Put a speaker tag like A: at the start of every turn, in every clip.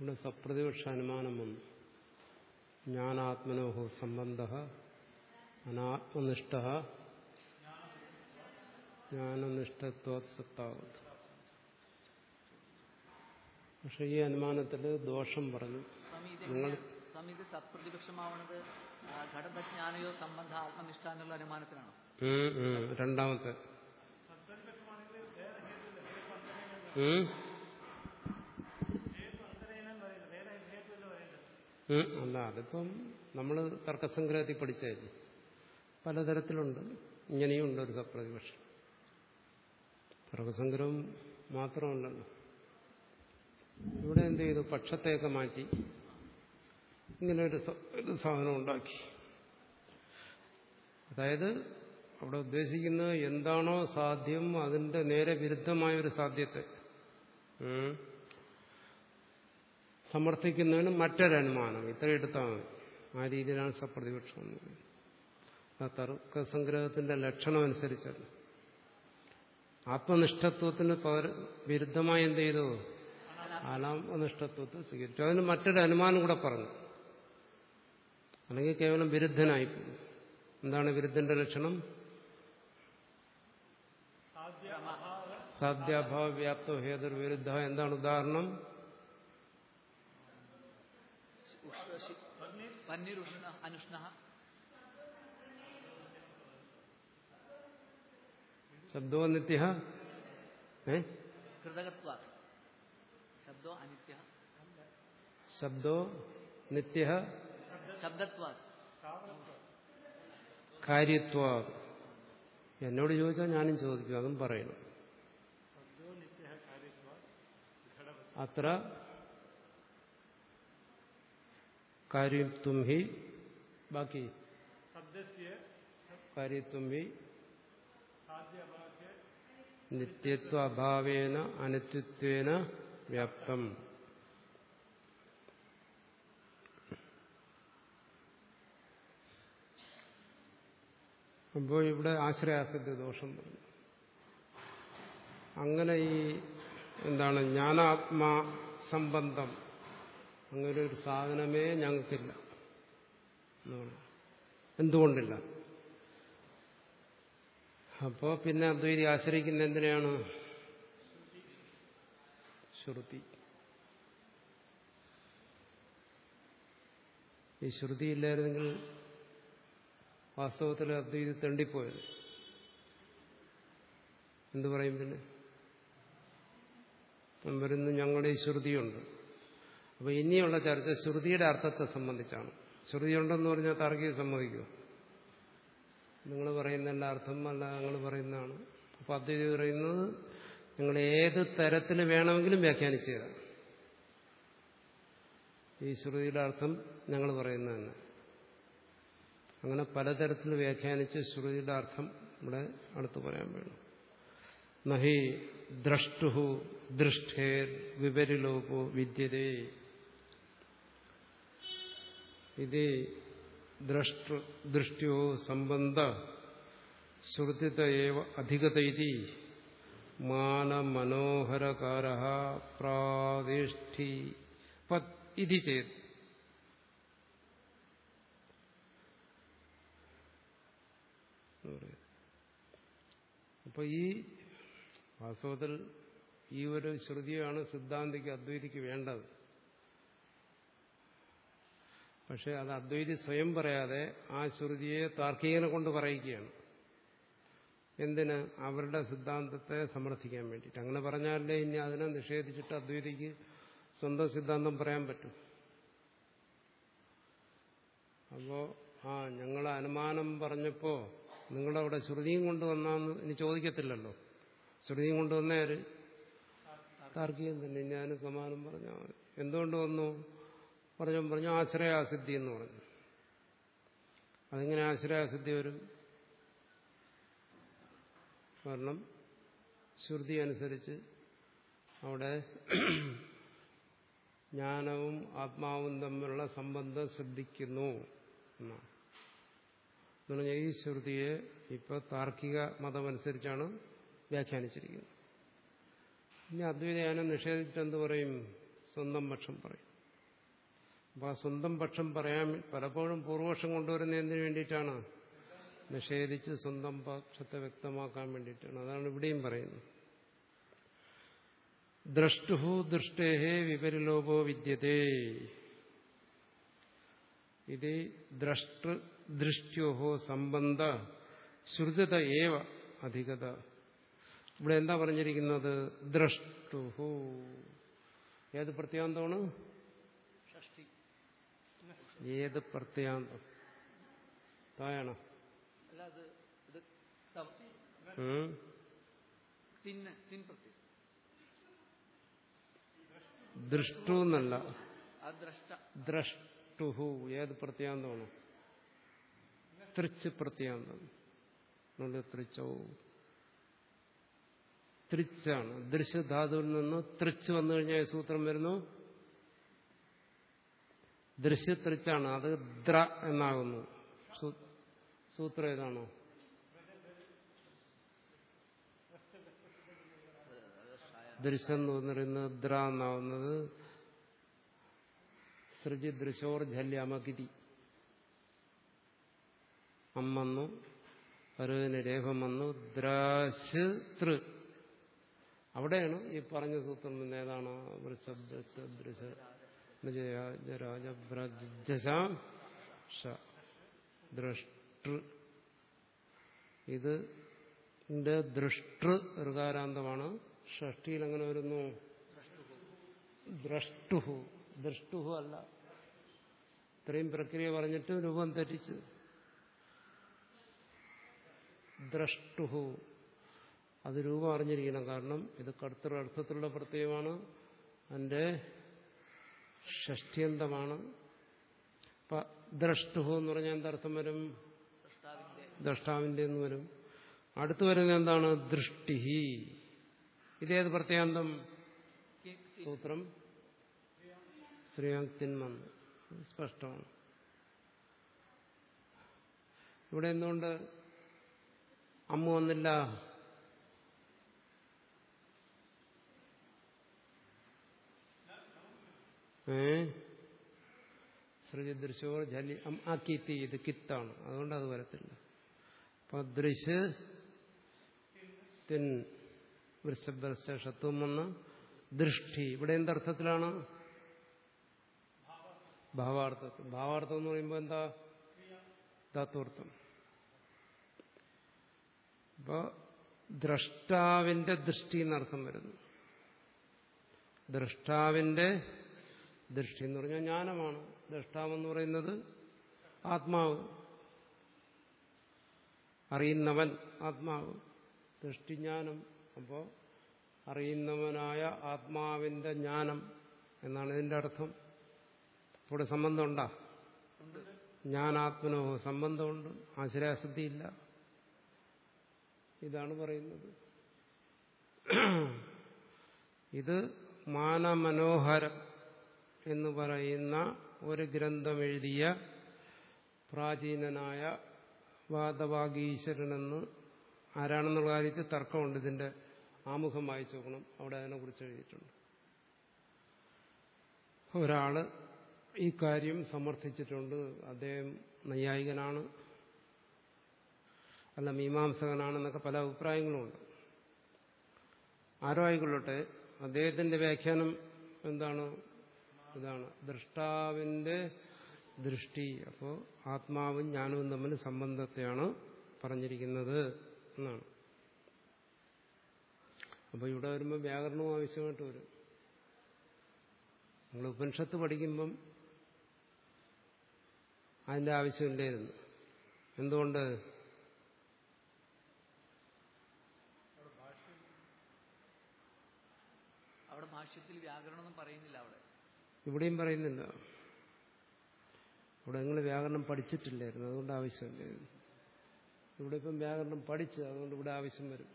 A: ഇവിടെ സപ്രതിപക്ഷ അനുമാനം വന്നു ജ്ഞാനാത്മനോഹോ സംബന്ധ അനാത്മനിഷ്ഠ ജ്ഞാനനിഷ്ഠത്വാത് സത്താവത്. പക്ഷെ ഈ അനുമാനത്തിൽ ദോഷം പറഞ്ഞു. നിങ്ങൾ
B: ഇത് സത്പ്രതിപക്ഷമാവണത് ഘടകജ്ഞാനയോ സംബന്ധ ആത്മനിഷ്ഠ എന്നുള്ള അനുമാനത്തിനാണോ
A: രണ്ടാമത്തെ. അല്ല അതിപ്പം നമ്മൾ തർക്കസംഗ്രഹത്തിൽ പഠിച്ചായിരുന്നു പലതരത്തിലുണ്ട്. ഇങ്ങനെയും ഉണ്ട് ഒരു സപ്രതിപക്ഷം. തർക്കസംഗ്രഹം മാത്രമല്ലല്ലോ ഇവിടെ എന്ത് ചെയ്തു? പക്ഷത്തെയൊക്കെ മാറ്റി. ഇങ്ങനെ ഒരു സാധനം ഉണ്ടാക്കി. അതായത് അവിടെ ഉദ്ദേശിക്കുന്ന എന്താണോ സാധ്യം അതിന്റെ നേരെ വിരുദ്ധമായ ഒരു സാധ്യത്തെ. സമർത്ഥിക്കുന്നതിന് മറ്റൊരനുമാനം. ഇത്ര എടുത്താൽ മതി. ആ രീതിയിലാണ് സപ്രതിപക്ഷം ആ തർക്കസംഗ്രഹത്തിന്റെ ലക്ഷണം അനുസരിച്ചത് ആത്മനിഷ്ഠത്വത്തിന് വിരുദ്ധമായി എന്ത് ചെയ്തു? അനാത്മനിഷ്ഠത്വത്തെ സ്വീകരിച്ചു. അതിന് മറ്റൊരു അനുമാനം കൂടെ പറഞ്ഞു. അല്ലെങ്കിൽ കേവലം വിരുദ്ധനായി എന്താണ് വിരുദ്ധന്റെ ലക്ഷണം? സാധ്യാഭാവ വ്യാപ്തോ ഹേതുർ വിരുദ്ധ. എന്താണ് ഉദാഹരണം?
B: പന്നിരുഷ്ണ അനുഷ്ണ.
A: ശബ്ദോ നിത്യ
B: കൃതകത്വ. ശബ്ദോ അനിത്യ.
A: ശബ്ദോ നിത്യ?
B: ശബ്ദത്വ.
A: കാര്യത്വ. എന്നോട് ചോദിച്ചാൽ ഞാനും ചോദിക്കും അതും പറയണം. അത്ര കാര്യത്വം ഹി. ബാക്കി. കാര്യത്വം ഹി. നിത്യത്വ അഭാവേന അനിത്യത്വേന വ്യാപ്തം. അപ്പോൾ ഇവിടെ ആശ്രയാസത്തെ ദോഷം പറഞ്ഞു. അങ്ങനെ ഈ എന്താണ് ജ്ഞാനാത്മാ സംബന്ധം അങ്ങനെ ഒരു സാധനമേ ഞങ്ങൾക്കില്ല. എന്തുകൊണ്ടില്ല. അപ്പോ പിന്നെ അദ്വൈതി ആശ്രയിക്കുന്ന എന്തിനാണ് ശ്രുതി. ഈ ശ്രുതി ഇല്ലായിരുന്നെങ്കിൽ വാസ്തവത്തിൽ അദ്വൈതി തെണ്ടിപ്പോയത്. എന്തു പറയും പിന്നെ? വരുന്നു ഞങ്ങളുടെ ഈ ശ്രുതിയുണ്ട്. അപ്പൊ ഇനിയുള്ള ചർച്ച ശ്രുതിയുടെ അർത്ഥത്തെ സംബന്ധിച്ചാണ്. ശ്രുതി ഉണ്ടെന്ന് പറഞ്ഞാൽ താർക്കിക സമ്മതിക്കുമോ നിങ്ങൾ പറയുന്ന എല്ലാ അർത്ഥം അല്ല ഞങ്ങൾ പറയുന്നതാണ്. അപ്പൊ അദ്വൈതി പറയുന്നത് നിങ്ങൾ ഏത് തരത്തിൽ വേണമെങ്കിലും വ്യാഖ്യാനിച്ചു തരാം. ഈ ശ്രുതിയുടെ അർത്ഥം ഞങ്ങൾ പറയുന്നത് തന്നെ അങ്ങനെ പലതരത്തിൽ വ്യാഖ്യാനിച്ച് ശ്രുതിയുടെ അർത്ഥം ഇവിടെ അടുത്ത് പറയാൻ വേണം നഹി ദ്രഷ്ടുഹു ദൃഷ്ടേർ വിപരിലോപോ വിദ്യതേ. ദൃഷ്ട്യോ സംബന്ധ ശ്രുതിത ഏവ അധികതൈതി മാനമനോഹരകാര ചേത്. അപ്പൊ ഈ വാസ്തവത്തിൽ ഈ ഒരു ശ്രുതിയാണ് സിദ്ധാന്തിക്ക് അദ്വൈതിക്ക് വേണ്ടത്. പക്ഷെ അത് അദ്വൈതി സ്വയം പറയാതെ ആ ശ്രുതിയെ താർക്കികനെ കൊണ്ട് പറയിക്കുകയാണ് എന്തിന്? അവരുടെ സിദ്ധാന്തത്തെ സമർത്ഥിക്കാൻ വേണ്ടിയിട്ട്. അങ്ങനെ പറഞ്ഞാലേ ഇനി അതിനെ നിഷേധിച്ചിട്ട് അദ്വൈതിക്ക് സ്വന്തം സിദ്ധാന്തം പറയാൻ പറ്റും. അപ്പോ ആ ഞങ്ങൾ അനുമാനം പറഞ്ഞപ്പോ നിങ്ങളവിടെ ശ്രുതിയും കൊണ്ടുവന്നാന്ന് ഇനി ചോദിക്കത്തില്ലല്ലോ. ശ്രുതിയും കൊണ്ടുവന്നേര് താർക്കികം തന്നെ. ഞാൻ സമാനം പറഞ്ഞാൽ എന്തുകൊണ്ട് വന്നു? പറഞ്ഞു പറഞ്ഞു ആശ്രയാസിദ്ധി എന്ന് പറഞ്ഞു. അതിങ്ങനെ ആശ്രയാസിദ്ധി വരും? കാരണം ശ്രുതി അനുസരിച്ച് അവിടെ ജ്ഞാനവും ആത്മാവും തമ്മിലുള്ള സംബന്ധം ശ്രദ്ധിക്കുന്നു എന്നാണ്. എന്ന് പറഞ്ഞാൽ ഈ ശ്രുതിയെ ഇപ്പോൾ താർക്കിക മതമനുസരിച്ചാണ് വ്യാഖ്യാനിച്ചിരിക്കുന്നത്. ഇനി അദ്വൈതയാനം നിഷേധിച്ചിട്ട് എന്ത് പറയും? സ്വന്തം പക്ഷം പറയും. അപ്പോൾ ആ സ്വന്തം പക്ഷം പറയാൻ പലപ്പോഴും പൂർവപക്ഷം കൊണ്ടുവരുന്ന എന്തിനു വേണ്ടിയിട്ടാണ്. നിഷേധിച്ച് സ്വന്തം പക്ഷത്തെ വ്യക്തമാക്കാൻ വേണ്ടിയിട്ടാണ്. അതാണ് ഇവിടെയും പറയുന്നത്. ദ്രഷ്ടുഹു ദൃഷ്ടേഹേ വിപരിലോപോ വിദ്യതേ. ഇത് ദ്രഷ്ട ദൃഷ്ട്യോഹോ സംബന്ധ ശ്രുതത ഏവ അധികത. ഇവിടെ എന്താ പറഞ്ഞിരിക്കുന്നത്? ദ്രഷ്ടുഹു. ഏത് പ്രത്യാന്തമാണ്? ഏത് പ്രത്യാന്തം തായാണ് ദൃഷ്ടു എന്നല്ല. ദ്രഷ്ടുഹു ഏത് പ്രത്യാന്തമാണ് തൃച്ച് പ്രത്യാന്തം തൃച്ചോ. തൃച്ചാണ്. ദൃശ്യധാതുവിൽ നിന്ന് തൃച്ച് വന്നു കഴിഞ്ഞാൽ ഈ സൂത്രം വരുന്നു. ദൃശ്യതൃച്ചാണ് അത് ദ്ര എന്നാകുന്നു. സൂത്ര ഏതാണോ? ദൃശ്യം എന്ന് പറയുന്നത് ദ്ര എന്നാവുന്നത് സൃജി ദൃശോർ ജല്യമകിതി അമ്മന്നു പരുവിന് രേഖം വന്നു ദ്രാശ് തൃ അവിടെയാണ് ഈ പറഞ്ഞ സൂത്രം ഏതാണോ? ഏതാണ് ദൃശ്യ രാജഭ്രജസാം ഷ ദ്രഷ്ടൃ ഇത് ഇതിന്റെ ദൃഷ്ടൃ ഋകാരാന്തമാണ്. ഷഷ്ടിയിൽ എങ്ങനെ വരുന്നു? ദ്രഷ്ടുഹു ദൃഷ്ടുഹു അല്ല. ഇത്രയും പ്രക്രിയ പറഞ്ഞിട്ട് രൂപം തെറ്റിച്ച്. ദ്രഷ്ടുഹു അത് രൂപം അറിഞ്ഞിരിക്കണം. കാരണം ഇത് കടുത്തൊരു അർത്ഥത്തിലുള്ള പ്രത്യയമാണ്. അതിന്റെ ഷഷ്ടിയന്തമാണ് അപ്പൊ ദ്രഷ്ടുഹു എന്ന് പറഞ്ഞാൽ എന്തർത്ഥം വരും?
B: ദ്രഷ്ടാവിന്റെ
A: എന്ന് വരും. അടുത്ത് വരുന്നത് എന്താണ്? ദൃഷ്ടിഹി. ഇതേത് പ്രത്യാന്തം? സൂത്രം. ശ്രീയാങ് തിന്മന്ന് സ്പഷ്ടമാണ്. ഇവിടെ എന്തുകൊണ്ട് അമ്മ വന്നില്ല? ശ്രീ ദൃശ്യോർ ജലി അം- ആ കിത്തി ഇത് കിത്താണ്. അതുകൊണ്ട് അത് വരത്തില്ല. അപ്പൊ ദൃശ് തിൻ വന്ന് ദൃഷ്ടി. ഇവിടെ എന്തർത്ഥത്തിലാണ് ഭാവാർത്ഥത്തിൽ ഭാവാർത്ഥം. എന്ന് പറയുമ്പോൾ എന്താ? ധാത്വർത്ഥം. അപ്പോ ദ്രഷ്ടാവിന്റെ ദൃഷ്ടി എന്നർത്ഥം വരുന്നു. ദ്രഷ്ടാവിന്റെ ദൃഷ്ടി എന്ന് പറഞ്ഞാൽ ജ്ഞാനമാണ്. ദ്രഷ്ടാവെന്ന് പറയുന്നത് ആത്മാവ്. അറിയുന്നവൻ ആത്മാവ്. ദൃഷ്ടിജ്ഞാനം അപ്പോൾ അറിയുന്നവനായ ആത്മാവിന്റെ ജ്ഞാനം എന്നാണ് ഇതിന്റെ അർത്ഥം. ഇവിടെ സംബന്ധമുണ്ടാ? ജ്ഞാനാത്മനോ സംബന്ധമുണ്ട്. ആശ്രയാസക്തിയില്ല ഇതാണ് പറയുന്നത്. ഇത് മാനമനോഹരം. എന്ന് പറയുന്ന ഒരു ഗ്രന്ഥം എഴുതിയ പ്രാചീനനായ വാദവാഗീശ്വരനെന്ന് ആരാണെന്നുള്ള കാര്യത്തിൽ തർക്കമുണ്ട്. ഇതിന്റെ ആമുഖം വായിച്ചു നോക്കണം. അവിടെ അതിനെക്കുറിച്ച് എഴുതിയിട്ടുണ്ട്. ഒരാൾ ഈ കാര്യം സമർത്ഥിച്ചിട്ടുണ്ട്. അദ്ദേഹം നൈയായികനാണ്. അല്ല മീമാംസകനാണെന്നൊക്കെ പല അഭിപ്രായങ്ങളുമുണ്ട്. ആരോ ആയിക്കൊള്ളട്ടെ അദ്ദേഹത്തിന്റെ വ്യാഖ്യാനം എന്താണ്? ഇതാണ് ദൃഷ്ടാവിന്റെ ദൃഷ്ടി. അപ്പോൾ ആത്മാവും ഞാനും തമ്മിൽ സംബന്ധത്തെയാണ് പറഞ്ഞിരിക്കുന്നത് എന്നാണ്. അപ്പോൾ ഇവിടെ വരുമ്പോൾ വ്യാകരണവും ആവശ്യമായിട്ട് വരും. നമ്മൾ ഉപനിഷത്ത് പഠിക്കുമ്പം അതിന്റെ ആവശ്യമില്ലായിരുന്നു എന്തുകൊണ്ട്?
B: അവിടെ ഭാഷ്യത്തിൽ വ്യാകരണമൊന്നും പറയുന്നില്ല അവിടെ.
A: ഇവിടെയും പറയുന്നില്ല ഇവിടെ നിങ്ങൾ വ്യാകരണം പഠിച്ചിട്ടില്ലായിരുന്നു അതുകൊണ്ട് ആവശ്യമില്ല ഇവിടെ ഇപ്പം വ്യാകരണം പഠിച്ചു അതുകൊണ്ട് ഇവിടെ ആവശ്യം വരും.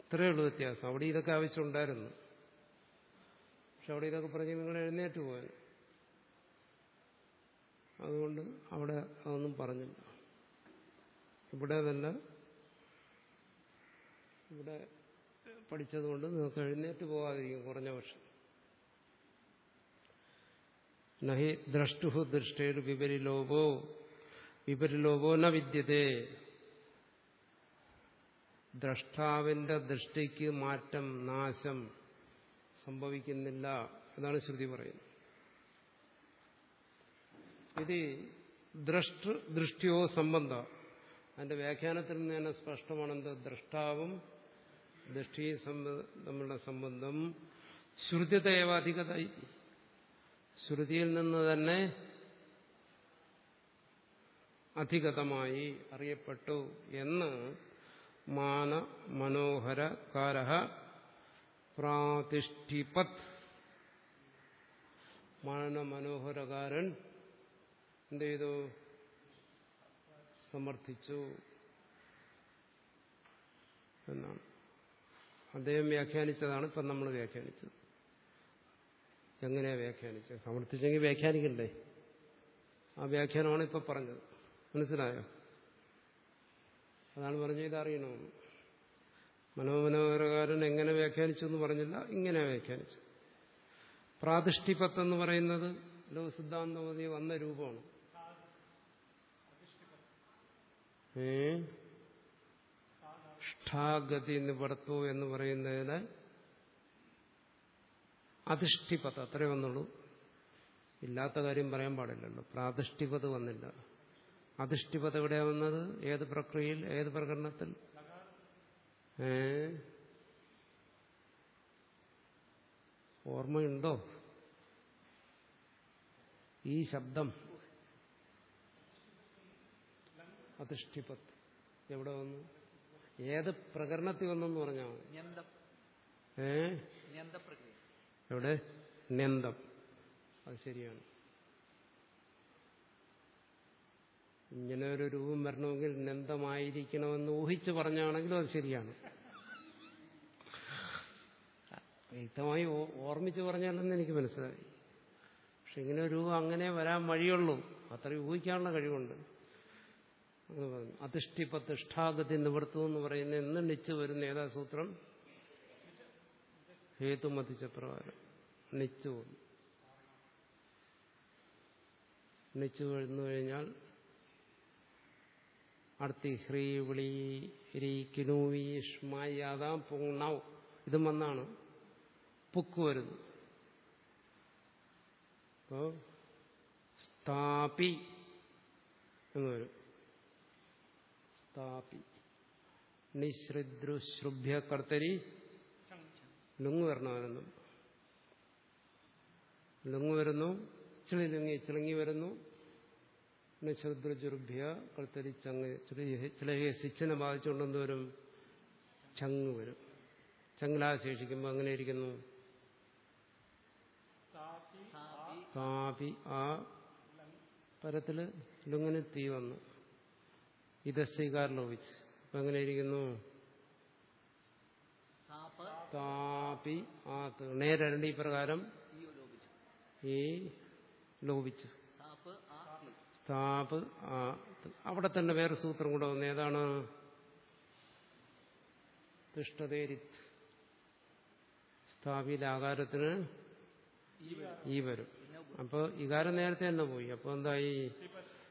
A: ഇത്രയേ ഉള്ളൂ വ്യത്യാസം. അവിടെ ഇതൊക്കെ ആവശ്യമുണ്ടായിരുന്നു പക്ഷെ അവിടെ ഇതൊക്കെ പറഞ്ഞ് നിങ്ങൾ എഴുന്നേറ്റ് പോയത് അതുകൊണ്ട് അവിടെ അതൊന്നും പറഞ്ഞില്ല. ഇവിടെ അതല്ല. ഇവിടെ പഠിച്ചതുകൊണ്ട് നിങ്ങൾക്ക് എഴുന്നേറ്റ് പോകാതിരിക്കും കുറഞ്ഞ വർഷം നഹി ദ്രഷ്ടു ദൃഷ്ടേർ വിപരിലോപോ. വിപരിലോപോ ന വിദ്യതേ ദ്രഷ്ടാവിന്റെ ദൃഷ്ടിക്ക് മാറ്റം നാശം സംഭവിക്കുന്നില്ല എന്നാണ് ശ്രുതി പറയുന്നത്. ഇത് ദ്രഷ്ട ദൃഷ്ടിയോ സംബന്ധ. അതിന്റെ വ്യാഖ്യാനത്തിൽ നിന്ന് തന്നെ സ്പഷ്ടമാണെന്ത്? ദ്രഷ്ടാവും ദൃഷ്ടിയും തമ്മിലുള്ള സംബന്ധം. ശ്രുതിതയവാധികത ശ്രുതിയിൽ നിന്ന് തന്നെ അധികതമായി അറിയപ്പെട്ടു എന്ന് മാന മനോഹര കാരഹ പ്രാതിഷ്ഠിപത്. മാന മനോഹരകാരൻ എന്ത് ചെയ്തു? സമർത്ഥിച്ചു എന്നാണ്. അദ്ദേഹം വ്യാഖ്യാനിച്ചതാണ് ഇപ്പം നമ്മൾ വ്യാഖ്യാനിച്ചത്. എങ്ങനെയാ വ്യാഖ്യാനിച്ചത്? സമർത്ഥിച്ചെങ്കിൽ വ്യാഖ്യാനിക്കണ്ടേ? ആ വ്യാഖ്യാനമാണ് ഇപ്പൊ പറഞ്ഞത്. മനസ്സിലായോ? അതാണ് പറഞ്ഞത് ഇതറിയണമെന്ന് മനോമനോഹരകാരൻ എങ്ങനെ വ്യാഖ്യാനിച്ചു എന്ന് പറഞ്ഞില്ല ഇങ്ങനെ വ്യാഖ്യാനിച്ചു. പ്രാതിഷ്ഠിപത്ത് എന്ന് പറയുന്നത് ലോകസിദ്ധാന്തമതി വന്ന രൂപമാണ്. ഏ? ഷ്ഠാഗതി നിവർത്തോ എന്ന് പറയുന്നതിന് അധിഷ്ഠിപത. അത്രേ വന്നുള്ളൂ. ഇല്ലാത്ത കാര്യം പറയാൻ പാടില്ലല്ലോ. പ്രാതിഷ്ഠിപത വന്നില്ല. അധിഷ്ഠിപത എവിടെ വന്നത്? ഏത് പ്രക്രിയയിൽ? ഏത് പ്രകടനത്തിൽ ഏ? ഓർമ്മയുണ്ടോ? ഈ ശബ്ദം. അധിഷ്ഠിപത്ത് എവിടെ വന്നു? ഏത് പ്രകരണത്തിൽ വന്നെന്ന് പറഞ്ഞാൽ ഏ? എവിടെ? നിന്ദം അത് ശരിയാണ്. ഇങ്ങനെ ഒരു രൂപം വരണമെങ്കിൽ നന്തമായിരിക്കണമെന്ന് ഊഹിച്ച് പറഞ്ഞാണെങ്കിലും അത് ശരിയാണ്. വ്യക്തമായി ഓർമ്മിച്ച് പറഞ്ഞാലെന്ന് എനിക്ക് മനസ്സിലായി. പക്ഷെ ഇങ്ങനെ ഒരു രൂപം അങ്ങനെ വരാൻ വഴിയുള്ളൂ. അത്രയും ഊഹിക്കാനുള്ള കഴിവുണ്ട്. എന്ന് പ്രതിഷ്ഠാഗതി നിവർത്തു എന്ന് പറയുന്ന എന്ന് നിച്ചു വരുന്ന ഏതാ സൂത്രം ഹേതുമതിച്ച പ്രകാരം നിച്ചു നിച്ചു വരുന്നു കഴിഞ്ഞാൽ അടുത്തി ഹ്രീ വിളി രീ കിനൂവി ഷ്മായി അതാം പൂണൗ ഇതും വന്നാണ് പുക്ക് വരുന്നു അപ്പോ സ്ഥാപി എന്ന് വരും. സ്ഥാപി. നിശ്രുദ്രുശ്രുഭ്യ കർത്തരി ലുങ് വരണമായിരുന്നു ലുങ് വരുന്നു. ചിളി ലുങ്ങി ചിളങ്ങി വരുന്നു. നിശ്രുദ്രുജുർഭ്യ കൽത്തരി ചങ്ങ് ചിലയെ ശിക്ഷനെ ബാധിച്ചുകൊണ്ടെന്ന് വരും. ചങ്ങ് വരും. ചങ്ങലാശേഷിക്കുമ്പോൾ അങ്ങനെ ഇരിക്കുന്നു.
B: താപി
A: കാപി ആ പരത്തിൽ ലുങ്ങിന് തീ വന്നു. ഇതസ്വീകാരം ലോപിച്ച് അപ്പൊ എങ്ങനെ ഇരിക്കുന്നു. താപി ആ നേരണ്ട്
B: ഈ പ്രകാരം
A: ഈ ലോപിച്ചു.
B: താപ് ആ
A: അവിടെ തന്നെ വേറെ സൂത്രം കൂടെ വന്നു. ഏതാണ്? തിഷ്ടതേരിത്ത് സ്ഥാപിയിലെ ആകാരത്തിന്
B: ഈ വരും.
A: ഈ വരും
B: പിന്നെ ഉപ-
A: അപ്പൊ ഇകാരം നേരത്തെ തന്നെ പോയി. അപ്പൊ എന്തായി?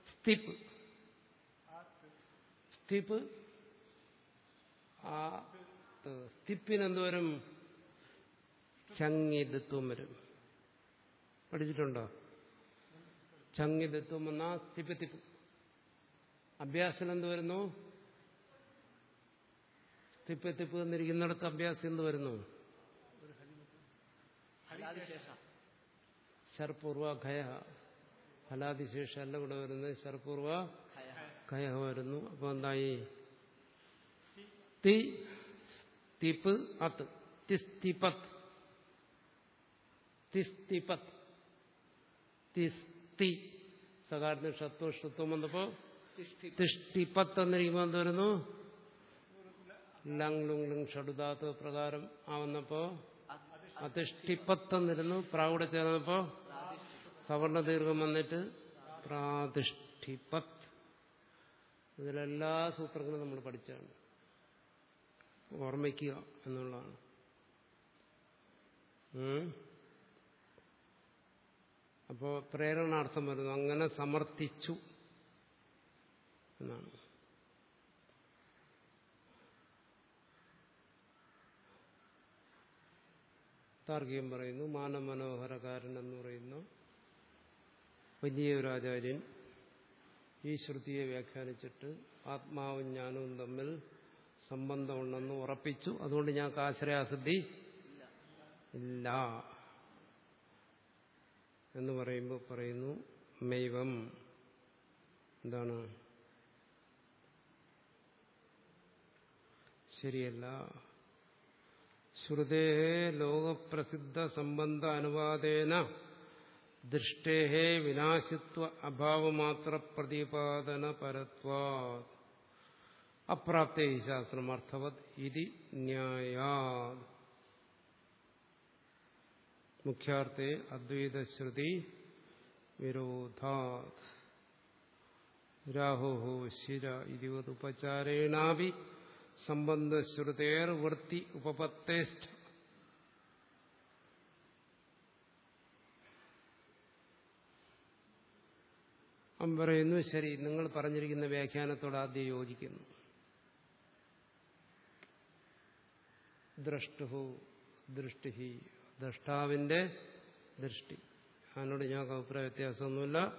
A: സ്തിപ്പ്. സ്തിപ്പ് ആ സ്തിപ്പിന് വരും ചങ്ങിതത്വം വരും. പഠിച്ചിട്ടുണ്ടോ? ചങ്ങിതത്വം എന്നാ സ്തിപ്പ് തിപ്പ്. അഭ്യാസം എന്ത് വരുന്നു? സ്തിപ്പ് തിപ്പ് എന്നിരിക്കുന്നിടത്ത് അഭ്യാസം എന്ത് വരുന്നു? ശർപൂർവ ഖയ. ഫലാതിശേഷം അല്ല കൂടെ വരുന്നത്. ശർപൂർവ
B: ഖയ
A: വരുന്നു. അപ്പൊ എന്തായി? തി സ്തിപ്പ് അത് തിസ്തിപത് തിസ്തിപത് തിസ്തി സകാരത്തിന് ഷത്വം ഷത്വം വന്നപ്പോ തിഷ്ടിപത്ത് എന്നിരിക്കുമ്പോൾ എന്ത് വരുന്നു ലങ് ലുങ് ലുങ് ഷടുദാത്ത് പ്രകാരം ആവുന്നപ്പോ അതിഷ്ടിപ്പത്ത് എന്നിരുന്നു പ്രാവിടെ ചേർന്നപ്പോ സവർണ ദീർഘം വന്നിട്ട് പ്രാതിഷ്ഠിപത് ഇതിലെല്ലാ സൂത്രങ്ങളും നമ്മൾ പഠിച്ചാണ് ഓർമ്മിക്കുക എന്നുള്ളതാണ്. അപ്പോ പ്രേരണാർത്ഥം വരുന്നു. അങ്ങനെ സമർത്ഥിച്ചു എന്നാണ്. താർക്കികം പറയുന്നു മാനമനോഹരകാരൻ എന്ന് പറയുന്നു. വലിയ ഒരു ആചാര്യൻ ഈ ശ്രുതിയെ വ്യാഖ്യാനിച്ചിട്ട് ആത്മാവും ജ്ഞാനവും തമ്മിൽ സംബന്ധമുണ്ടെന്ന് ഉറപ്പിച്ചു. അതുകൊണ്ട് ഞങ്ങൾക്ക് ആശ്രയാസിദ്ധി ഇല്ല. എന്ന് പറയുമ്പോൾ പറയുന്നു മൈവം എന്താണ്? ശരിയല്ല. ശ്രുതേ ലോകപ്രസിദ്ധ സംബന്ധ അനുവാദേന ദൃഷ്ടേ വിനാശിത്വ അഭാവമാത്ര പ്രതിപാദന പരത്വാ അപ്രാപ്തേ ശാസ്ത്രം അർത്ഥവത് ഇതി ന്യായാ മുഖ്യാർത്ഥേ അദ്വൈതശ്രുതി വിരോധാത്. രാഹോ ശിര ഇരുപതുപചാരേണാവി സംബന്ധശ്രുതേർ വൃത്തി ഉപപത്തേഷ്ഠ. അവൻ പറയുന്നു ശരി നിങ്ങൾ പറഞ്ഞിരിക്കുന്ന വ്യാഖ്യാനത്തോട് ആദ്യം യോജിക്കുന്നു. ദ്രഷ്ടു ദൃഷ്ടി ദ്രഷ്ടാവിന്റെ ദൃഷ്ടി. അതിനോട് ഞങ്ങൾക്ക് അഭിപ്രായ വ്യത്യാസമൊന്നുമില്ല.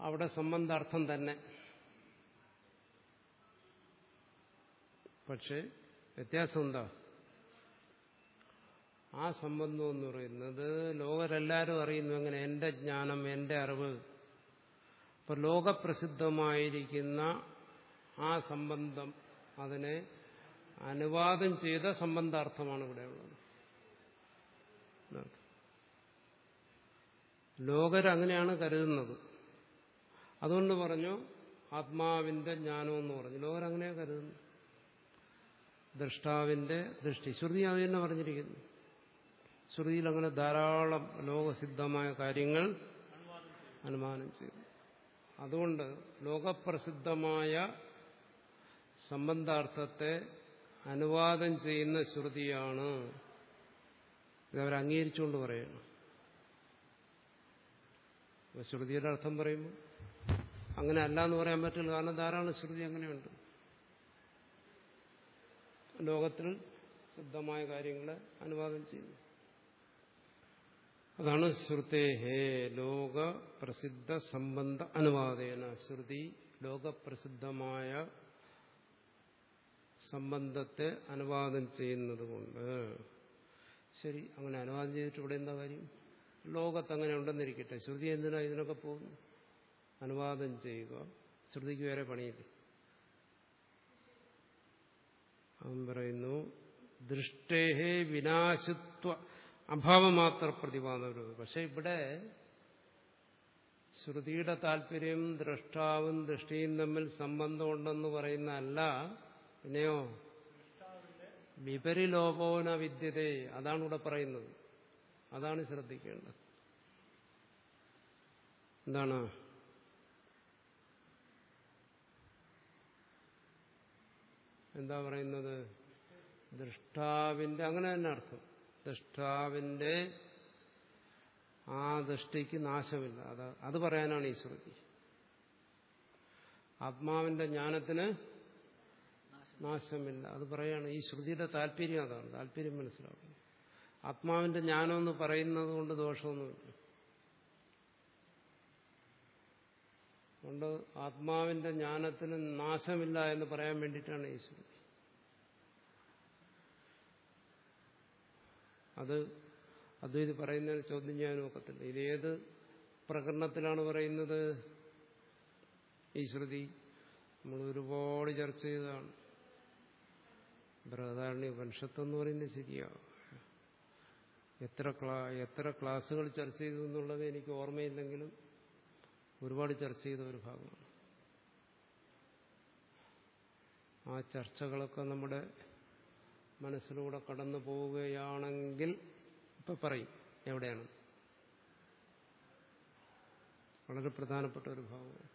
A: അവിടെ സംബന്ധാർത്ഥം തന്നെ. പക്ഷെ വ്യത്യാസം എന്താ ആ സംബന്ധം എന്ന് പറയുന്നത് ലോകരെല്ലാവരും അറിയുന്നു. എങ്ങനെ? എന്റെ ജ്ഞാനം എന്റെ അറിവ്. ഇപ്പൊ ലോകപ്രസിദ്ധമായിരിക്കുന്ന ആ സംബന്ധം അതിനെ അനുവാദം ചെയ്ത സംബന്ധാർത്ഥമാണ് ഇവിടെ ഉള്ളത്. ലോകരങ്ങനെയാണ് കരുതുന്നത്. അതുകൊണ്ട് പറഞ്ഞു ആത്മാവിന്റെ ജ്ഞാനം എന്ന് പറഞ്ഞു. ലോകരങ്ങനെയാണ് കരുതുന്നു ദ്രഷ്ടാവിന്റെ ദൃഷ്ടി. ശ്രുതി അത് തന്നെ പറഞ്ഞിരിക്കുന്നു. ശ്രുതിയിൽ അങ്ങനെ ധാരാളം ലോകസിദ്ധമായ കാര്യങ്ങൾ അനുമാനം ചെയ്തു. അതുകൊണ്ട് ലോകപ്രസിദ്ധമായ സംബന്ധാർത്ഥത്തെ അനുവാദം ചെയ്യുന്ന ശ്രുതിയാണ്. ഇതവർ അംഗീകരിച്ചുകൊണ്ട് അപ്പൊ ശ്രുതിയുടെ അർത്ഥം പറയുമ്പോൾ അങ്ങനെ അല്ല എന്ന് പറയാൻ പറ്റില്ല. കാരണം ധാരാളം ശ്രുതി അങ്ങനെയുണ്ട്. ലോകത്തിൽ സിദ്ധമായ കാര്യങ്ങളെ അനുവാദം ചെയ്യുന്നു. അതാണ് ശ്രുതേഹേ ലോക പ്രസിദ്ധ സംബന്ധ അനുവാദേന. ശ്രുതി ലോകപ്രസിദ്ധമായ സംബന്ധത്തെ അനുവാദം ചെയ്യുന്നത് കൊണ്ട് ശരി അങ്ങനെ അനുവാദം ചെയ്തിട്ട് ഇവിടെ എന്താ കാര്യം? ലോകത്ത് അങ്ങനെ ഉണ്ടെന്നിരിക്കട്ടെ. ശ്രുതി എന്തിനാ ഇതിനൊക്കെ പോകുന്നു? അനുവാദം ചെയ്യുക. ശ്രുതിക്ക് വേറെ പണിയില്ല. അവൻ പറയുന്നു ദൃഷ്ടേഹേ വിനാശത്വ അഭാവമാത്ര പ്രതിപാദനം പക്ഷെ ഇവിടെ ശ്രുതിയുടെ താല്പര്യം ദ്രഷ്ടാവും ദൃഷ്ടിയും തമ്മിൽ സംബന്ധമുണ്ടെന്ന് പറയുന്ന അല്ല പിന്നെയോ? വിപരിലോപോന വിദ്യതേ അതാണ് ഇവിടെ പറയുന്നത്. അതാണ് ശ്രദ്ധിക്കേണ്ടത്. എന്താണ്? എന്താ പറയുന്നത്? ദൃഷ്ടാവിന്റെ അങ്ങനെ തന്നെ അർത്ഥം. ദൃഷ്ടാവിന്റെ ആ ദൃഷ്ടിക്ക് നാശമില്ല. അത് അത് പറയാനാണ് ഈ ശ്രുതി ആത്മാവിന്റെ ജ്ഞാനത്തിന് നാശമില്ല. അത് പറയാണ് ഈ ശ്രുതിയുടെ താല്പര്യം അതാണ്. താല്പര്യം മനസ്സിലാക്കണം ആത്മാവിന്റെ ജ്ഞാനം എന്ന് പറയുന്നത് കൊണ്ട് ദോഷമൊന്നുമില്ല. അതുകൊണ്ട് ആത്മാവിന്റെ ജ്ഞാനത്തിന് നാശമില്ല എന്ന് പറയാൻ വേണ്ടിയിട്ടാണ് ഈ ശ്രുതി. അത് അദ്വൈത് പറയുന്നതിന് ചോദ്യം ചെയ്യാൻ നോക്കത്തില്ല ഇതേത് പ്രകടനത്തിലാണ് പറയുന്നത്? ഈ ശ്രുതി നമ്മൾ ഒരുപാട് ചർച്ച ചെയ്തതാണ്. ബൃഹദാരണ്യ ഉപനിഷത്ത് എന്ന് പറയുന്നത് ശരിയാണ് എത്ര ക്ലാ എത്ര ക്ലാസ്സുകൾ ചർച്ച ചെയ്തു എന്നുള്ളത് എനിക്ക് ഓർമ്മയില്ലെങ്കിലും ഒരുപാട് ചർച്ച ചെയ്ത ഒരു ഭാഗമാണ്. ആ ചർച്ചകളൊക്കെ നമ്മുടെ മനസ്സിലൂടെ കടന്നു പോവുകയാണെങ്കിൽ ഇപ്പൊ പറയും എവിടെയാണ്. വളരെ പ്രധാനപ്പെട്ട ഒരു ഭാഗമാണ്.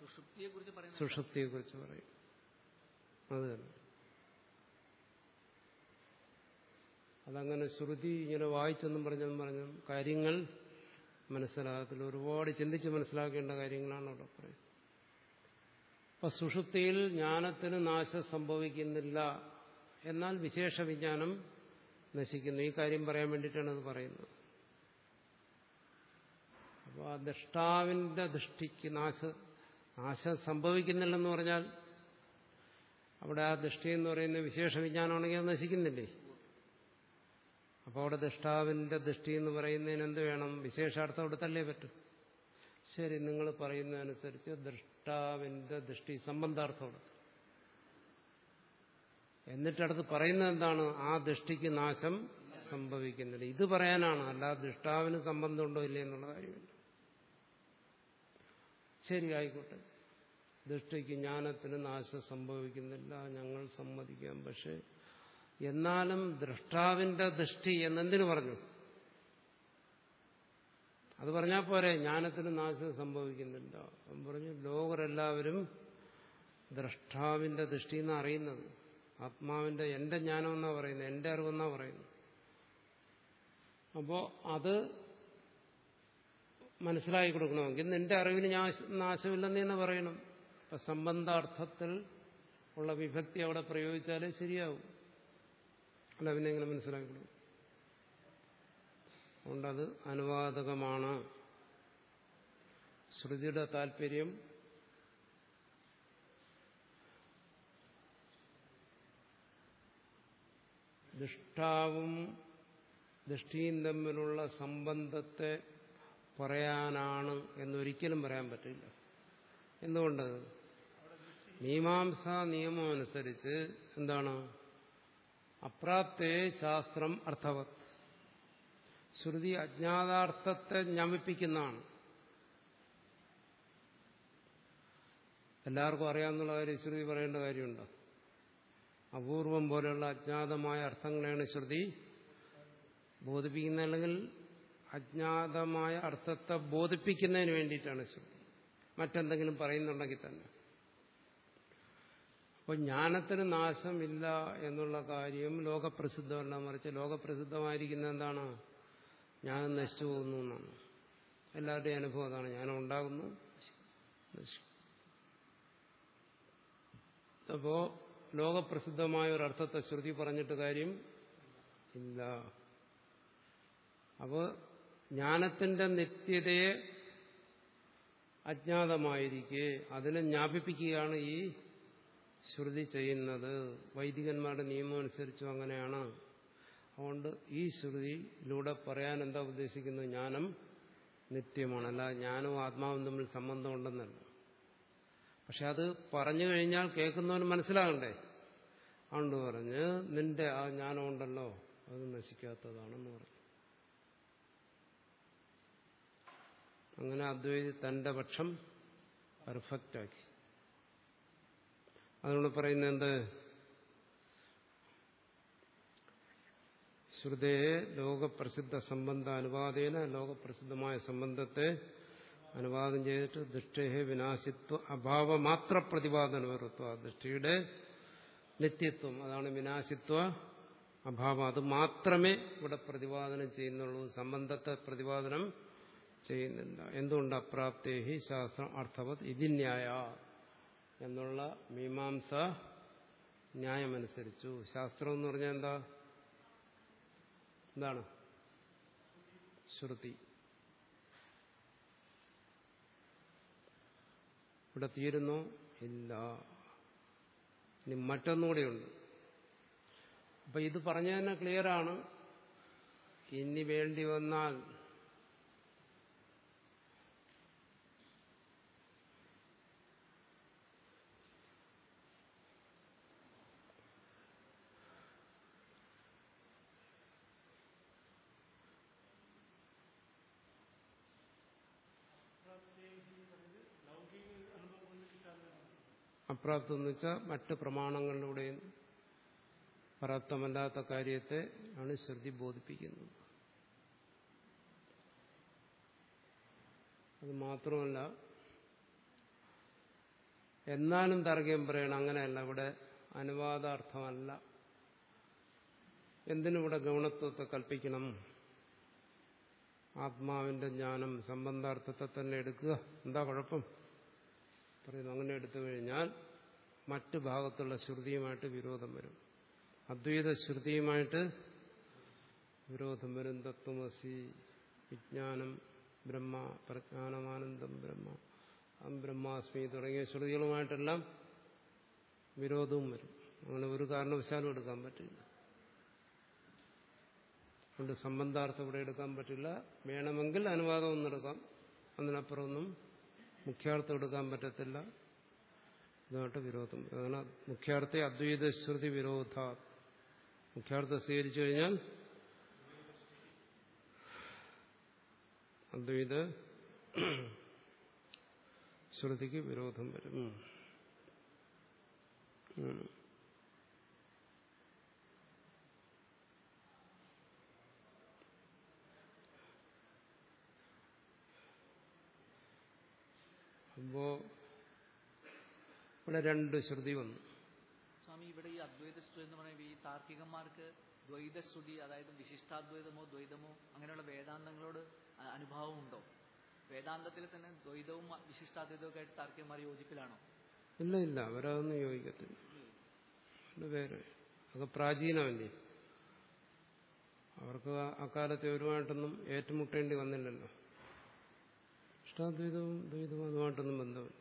B: സുഷുപ്തിയെ കുറിച്ച് പറയുന്നത്.
A: സുഷുപ്തിയെക്കുറിച്ച് പറയും. അത് തന്നെ. അതങ്ങനെ ശ്രുതി ഇങ്ങനെ വായിച്ചെന്നും പറഞ്ഞെന്നും പറഞ്ഞും കാര്യങ്ങൾ മനസ്സിലാകത്തില്ല. ഒരുപാട് ചിന്തിച്ച് മനസ്സിലാക്കേണ്ട കാര്യങ്ങളാണ് അവിടെ പറയുന്നത്. അപ്പൊ സുഷുപ്തിയിൽ ജ്ഞാനത്തിന് നാശം സംഭവിക്കുന്നില്ല. എന്നാൽ വിശേഷ വിജ്ഞാനം നശിക്കുന്നു. ഈ കാര്യം പറയാൻ വേണ്ടിയിട്ടാണ് അത് പറയുന്നത്. അപ്പോൾ ആ ദൃഷ്ടാവിന്റെ ദൃഷ്ടിക്ക് നാശ നാശം സംഭവിക്കുന്നില്ലെന്ന് പറഞ്ഞാൽ അവിടെ ആ ദൃഷ്ടി എന്ന് പറയുന്ന വിശേഷ വിജ്ഞാനമാണെങ്കിൽ അത് നശിക്കുന്നില്ലേ? അപ്പോൾ അവിടെ ദൃഷ്ടാവിന്റെ ദൃഷ്ടി എന്ന് പറയുന്നതിന് എന്ത് വേണം? വിശേഷാർത്ഥം കൊടുത്തല്ലേ പറ്റും. ശരി നിങ്ങൾ പറയുന്നതനുസരിച്ച് ദൃഷ്ടാവിന്റെ ദൃഷ്ടി സംബന്ധാർത്ഥം എന്നിട്ടടുത്ത് പറയുന്നത് എന്താണ്? ആ ദൃഷ്ടിക്ക് നാശം സംഭവിക്കുന്നില്ല. ഇത് പറയാനാണ്. അല്ലാതെ ദൃഷ്ടാവിന് സംബന്ധമുണ്ടോ ഇല്ലേ എന്നുള്ള കാര്യമില്ല ശരി ആയിക്കോട്ടെ. ദൃഷ്ടിക്ക് ജ്ഞാനത്തിന് നാശം സംഭവിക്കുന്നില്ല. ഞങ്ങൾ സമ്മതിക്കാം. പക്ഷെ എന്നാലും ദ്രഷ്ടാവിന്റെ ദൃഷ്ടി എന്നെന്തിനു പറഞ്ഞു? അത് പറഞ്ഞാൽ പോരെ ജ്ഞാനത്തിന് നാശം സംഭവിക്കുന്നില്ല പറഞ്ഞു ലോകരെല്ലാവരും ദ്രഷ്ടാവിന്റെ ദൃഷ്ടി എന്ന് അറിയുന്നത്. ആത്മാവിന്റെ എന്റെ ജ്ഞാനം എന്നാ പറയുന്നത് എന്റെ അറിവെന്നാ പറയുന്നത്. അപ്പോ അത് മനസ്സിലാക്കി കൊടുക്കണമെങ്കിൽ നിന്റെ അറിവിന് നാശ- നാശമില്ലെന്ന് തന്നെ പറയണം. ഇപ്പൊ സംബന്ധാർത്ഥത്തിൽ ഉള്ള വിഭക്തി അവിടെ പ്രയോഗിച്ചാലേ ശരിയാവും. അല്ല പിന്നെ എങ്ങനെ മനസ്സിലാക്കി കൊടുക്കും അതുകൊണ്ടത് അനുവാദകമാണ്. ശ്രുതിയുടെ താല്പര്യം ദുഷ്ടാവും ദൃഷ്ടിയും തമ്മിലുള്ള സംബന്ധത്തെ പറയാനാണ് എന്നൊരിക്കലും പറയാൻ പറ്റില്ല. എന്തുകൊണ്ട് മീമാംസ നിയമം അനുസരിച്ച് എന്താണ്? അപ്രാപ്തേ ശാസ്ത്രം അർത്ഥവത്. ശ്രുതി അജ്ഞാതാർത്ഥത്തെ ജ്ഞാപിപ്പിക്കുന്നതാണ് എല്ലാവർക്കും അറിയാമെന്നുള്ള കാര്യം ശ്രുതി പറയേണ്ട കാര്യമുണ്ടോ? അപൂർവം പോലെയുള്ള അജ്ഞാതമായ അർത്ഥങ്ങളെയാണ് ശ്രുതി ബോധിപ്പിക്കുന്ന അല്ലെങ്കിൽ അജ്ഞാതമായ അർത്ഥത്തെ ബോധിപ്പിക്കുന്നതിന് വേണ്ടിയിട്ടാണ് ശ്രുതി. മറ്റെന്തെങ്കിലും പറയുന്നുണ്ടെങ്കിൽ തന്നെ. അപ്പോൾ ജ്ഞാനത്തിന് നാശമില്ല എന്നുള്ള കാര്യം ലോകപ്രസിദ്ധമല്ല. മറിച്ച് ലോകപ്രസിദ്ധമായിരിക്കുന്ന എന്താണ്? ജ്ഞാനം നശിച്ചു പോകുന്നു എന്നാണ്. എല്ലാവരുടെയും അനുഭവം അതാണ്. ജ്ഞാനം ഉണ്ടാകുന്നു അപ്പോ ലോകപ്രസിദ്ധമായ ഒരു അർത്ഥത്തെ ശ്രുതി പറഞ്ഞിട്ട് കാര്യം ഇല്ല. അപ്പോ ജ്ഞാനത്തിന്റെ നിത്യതയെ അജ്ഞാതമായിരിക്കെ അതിനെ ജ്ഞാപിപ്പിക്കുകയാണ് ഈ ശ്രുതി ചെയ്യുന്നത് വൈദികന്മാരുടെ നിയമം അനുസരിച്ചും അങ്ങനെയാണ്. അതുകൊണ്ട് ഈ ശ്രുതിയിലൂടെ പറയാൻ എന്താ ഉദ്ദേശിക്കുന്നത്? ജ്ഞാനം നിത്യമാണ്. അല്ല ജ്ഞാനവും ആത്മാവും തമ്മിൽ സംബന്ധമുണ്ടെന്നല്ല പക്ഷെ അത് പറഞ്ഞു കഴിഞ്ഞാൽ കേൾക്കുന്നവന് മനസ്സിലാകണ്ടേ? അതുകൊണ്ട് പറഞ്ഞ് നിന്റെ ആ ജ്ഞാനം ഉണ്ടല്ലോ അത് നശിക്കാത്തതാണെന്ന് പറഞ്ഞു. അങ്ങനെ അദ്വൈതി തന്റെ പക്ഷം പെർഫെക്റ്റാക്കി അതുകൊണ്ട് പറയുന്ന എന്ത് ശ്രുതയെ ലോകപ്രസിദ്ധ സംബന്ധ അനുവാദേന ലോകപ്രസിദ്ധമായ സംബന്ധത്തെ അനുവാദം ചെയ്തിട്ട് ദൃഷ്ടേഹ വിനാശിത്വ അഭാവമാത്ര വരുത്തുക ദൃഷ്ടിയുടെ നിത്യത്വം അതാണ് വിനാശിത്വ അഭാവം. അത് മാത്രമേ ഇവിടെ പ്രതിപാദനം ചെയ്യുന്നുള്ളൂ. സംബന്ധത്തെ പ്രതിപാദനം ചെയ്യുന്നില്ല. എന്തുകൊണ്ട് അപ്രാപ്തേഹി ശാസ്ത്രം അർത്ഥവത് ഇതിന്യായ എന്നുള്ള മീമാംസ ന്യായമനുസരിച്ചു. ശാസ്ത്രം എന്ന് പറഞ്ഞാൽ എന്താ? എന്താണ്? ശ്രുതി. ഇവിടെ തീരുന്നു? ഇല്ല. ഇനി മറ്റൊന്നുകൂടെയുണ്ട് അപ്പൊ ഇത് പറഞ്ഞു തന്നെ ക്ലിയറാണ് ഇനി വേണ്ടി വന്നാൽ അപ്രാപ്തം എന്ന് വെച്ചാൽ മറ്റ് പ്രമാണങ്ങളിലൂടെയും പ്രാപ്തമല്ലാത്ത കാര്യത്തെ ആണ് ശ്രുതി ബോധിപ്പിക്കുന്നത്. അത് മാത്രമല്ല എന്നാലും തർക്കം പറയണം അങ്ങനെയല്ല ഇവിടെ അനുവാദാർത്ഥമല്ല. എന്തിനിവിടെ ഗൗണത്വത്തെ കൽപ്പിക്കണം? ആത്മാവിന്റെ ജ്ഞാനം സംബന്ധാർത്ഥത്തെ തന്നെ എടുക്കുക. എന്താ കുഴപ്പം? പറയുന്നു അങ്ങനെ എടുത്തു കഴിഞ്ഞാൽ മറ്റു ഭാഗത്തുള്ള ശ്രുതിയുമായിട്ട് വിരോധം വരും. അദ്വൈത ശ്രുതിയുമായിട്ട് വിരോധം വരും. തത്വമസി വിജ്ഞാനം ബ്രഹ്മ പ്രജ്ഞാനമാനന്ദം ബ്രഹ്മ ബ്രഹ്മാസ്മി തുടങ്ങിയ ശ്രുതികളുമായിട്ടെല്ലാം വിരോധവും വരും. അങ്ങനെ ഒരു കാരണവശാലും എടുക്കാൻ പറ്റില്ല. അതുകൊണ്ട് സംബന്ധാർത്ഥം ഇവിടെ എടുക്കാൻ പറ്റില്ല. വേണമെങ്കിൽ അനുവാദം ഒന്നെടുക്കാം. അതിനപ്പുറമൊന്നും മുഖ്യാർത്ഥം എടുക്കാൻ പറ്റത്തില്ല. ഇതുമായിട്ട് വിരോധം. അങ്ങനെ മുഖ്യാർത്ഥ അദ്വൈത ശ്രുതി വിരോധ. മുഖ്യാർത്ഥ സ്വീകരിച്ചു കഴിഞ്ഞാൽ അദ്വൈത ശ്രുതിക്ക് വിരോധം വരും. അപ്പോ ഇവിടെ രണ്ട് ശ്രുതി വന്നു.
B: സ്വാമി ഇവിടെ ഈ അദ്വൈത ശ്രുതി എന്ന് പറയുമ്പോൾ ഈ താർക്കികന്മാർക്ക് ദ്വൈത ശ്രുതി അതായത് വിശിഷ്ടാദ്വൈതമോ ദ്വൈതമോ അങ്ങനെയുള്ള വേദാന്തങ്ങളോട് അനുഭാവമുണ്ടോ? വേദാന്തത്തിൽ തന്നെ ദ്വൈതവും വിശിഷ്ടാദ്വൈതവും ആയിട്ട് താർക്കികന്മാർ യോജിപ്പിലാണോ?
A: ഇല്ല ഇല്ല. അവരതൊന്നും യോജിക്കത്തില്ല. വേറെ. അത് പ്രാചീനമല്ലേ? അവർക്ക് അക്കാലത്തെ ഒരുമായിട്ടൊന്നും ഏറ്റുമുട്ടേണ്ടി വന്നില്ലല്ലോ. ഇഷ്ടാദ്വൈതവും ദ്വൈതവും അതുമായിട്ടൊന്നും ബന്ധമില്ല.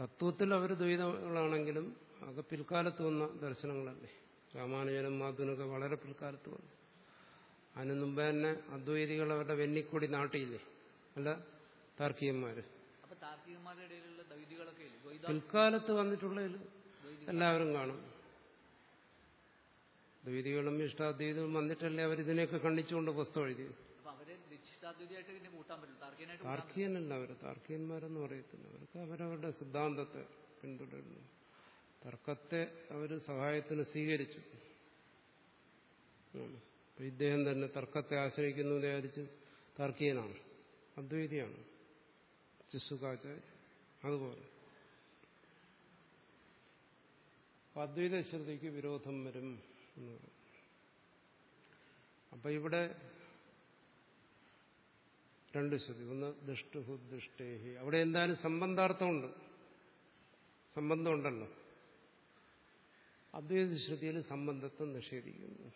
A: തത്വത്തിൽ അവർ ദ്വൈതങ്ങളാണെങ്കിലും അതൊക്കെ പിൽക്കാലത്ത് വന്ന ദർശനങ്ങളല്ലേ? രാമാനുജനും മാധുനൊക്കെ വളരെ പിൽക്കാലത്ത് വന്നു. അതിനു മുമ്പ് തന്നെ അദ്വൈതികൾ അവരുടെ വെന്നിക്കൊടി നാട്ടിയില്ലേ? അല്ല താർക്കികന്മാര്. പിൽക്കാലത്ത് വന്നിട്ടുള്ളതിൽ എല്ലാവരും കാണും. ദ്വൈതികളും ഇഷ്ടാദ്വൈതവും വന്നിട്ടല്ലേ അവർ ഇതിനെയൊക്കെ ഖണ്ഡിച്ചുകൊണ്ട് പുസ്തകം എഴുതിയത്? താർക്കികനല്ല അവർ താർക്കികന്മാരെന്ന് പറയത്തില്ല. അവർക്ക് അവരവരുടെ സിദ്ധാന്തത്തെ പിന്തുടരുന്നു. തർക്കത്തെ അവർ സഹായത്തിന് സ്വീകരിച്ചു. ഇദ്ദേഹം തന്നെ തർക്കത്തെ ആശ്രയിക്കുന്നു വിചാരിച്ച് താർക്കികനാണ്. അദ്വൈതിയാണ്. ചിസുകാചാര്യ അതുപോലെ. അദ്വൈത ശ്രുതിക്ക് വിരോധം വരും എന്ന് പറയും അപ്പൊ ഇവിടെ രണ്ട് ശ്രുതി. ഒന്ന് ദുഷ്ടുഹു ദുഷ്ടേഹി. അവിടെ എന്തായാലും സംബന്ധാർത്ഥമുണ്ട്. സംബന്ധമുണ്ടല്ലോ. അദ്വൈത ശ്രുതിയിൽ സംബന്ധത്തെ നിഷേധിക്കുന്നു.